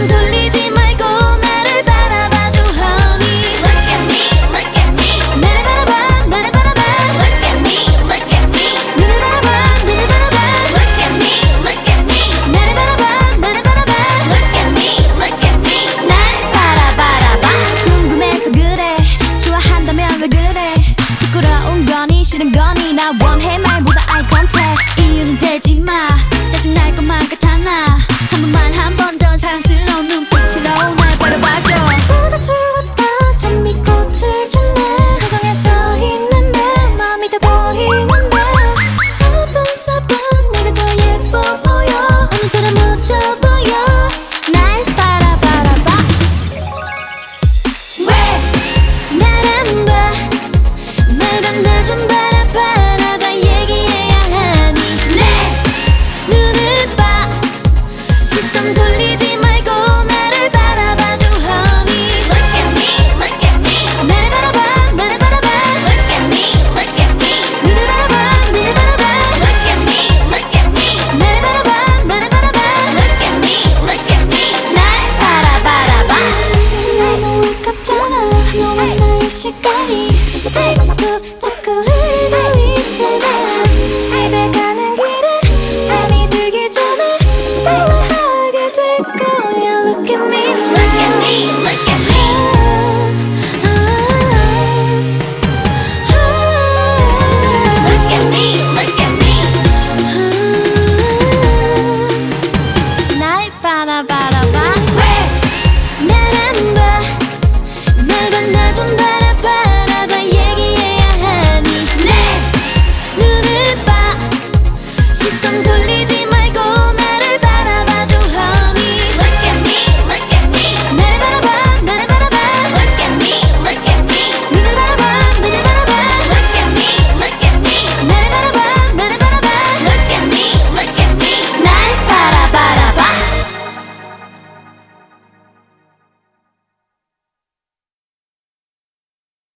안 돌리 ba da ba da